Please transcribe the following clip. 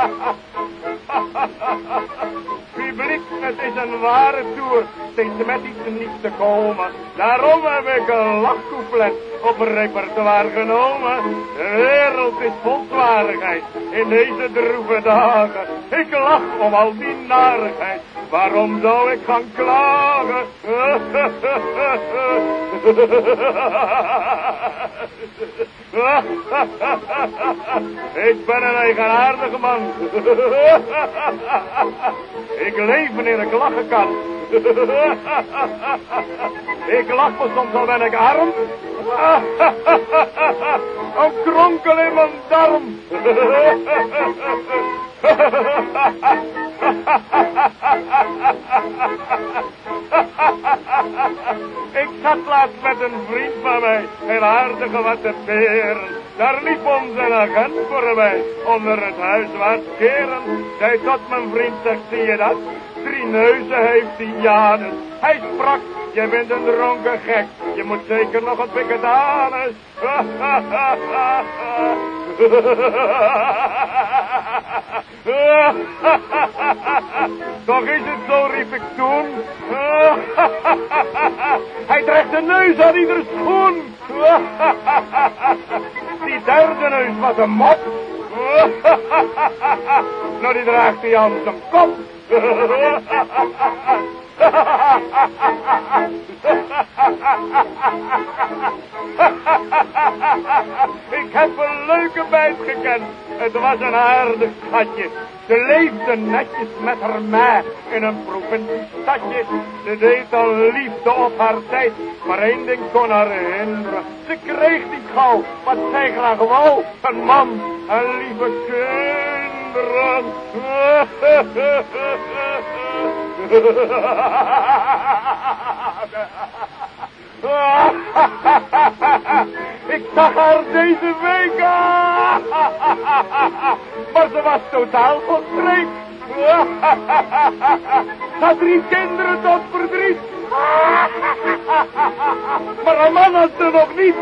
Publiek, het is een ware toer. Steeds met iets niet te komen. Daarom heb ik een lachcouplet op repertoire genomen. De wereld is vol in deze droeve dagen. Ik lach om al die narigheid. Waarom zou ik gaan klagen? ik ben een eigenaardige man. ik leef in een lachen kan. ik lach me soms al ben ik arm. een kronkel in mijn darm. Ik zat laatst met een vriend van mij, een aardige wat te peren. Daar liep onze agent voorbij, onder het huis wat keren. Zij tot mijn vriend zegt, zie je dat? Drie neuzen heeft hij, ja dus. Hij sprak, je bent een dronken gek, je moet zeker nog een piketanis. Toch Hij trekt de neus aan ieder schoen. Die derde neus was een mop. Nou, die draagt hij aan zijn kop. Ik heb een leuke Het was een aardig schatje. Ze leefde netjes met haar mij in een provinciestadje. Ze deed al liefde op haar tijd, maar één ding kon haar hinderen. Ze kreeg niet gauw wat zij graag wou. Een man en lieve kinderen. Ik zag haar deze week. Maar ze was totaal streek. Had drie kinderen tot verdriet. Maar een man had ze nog niet.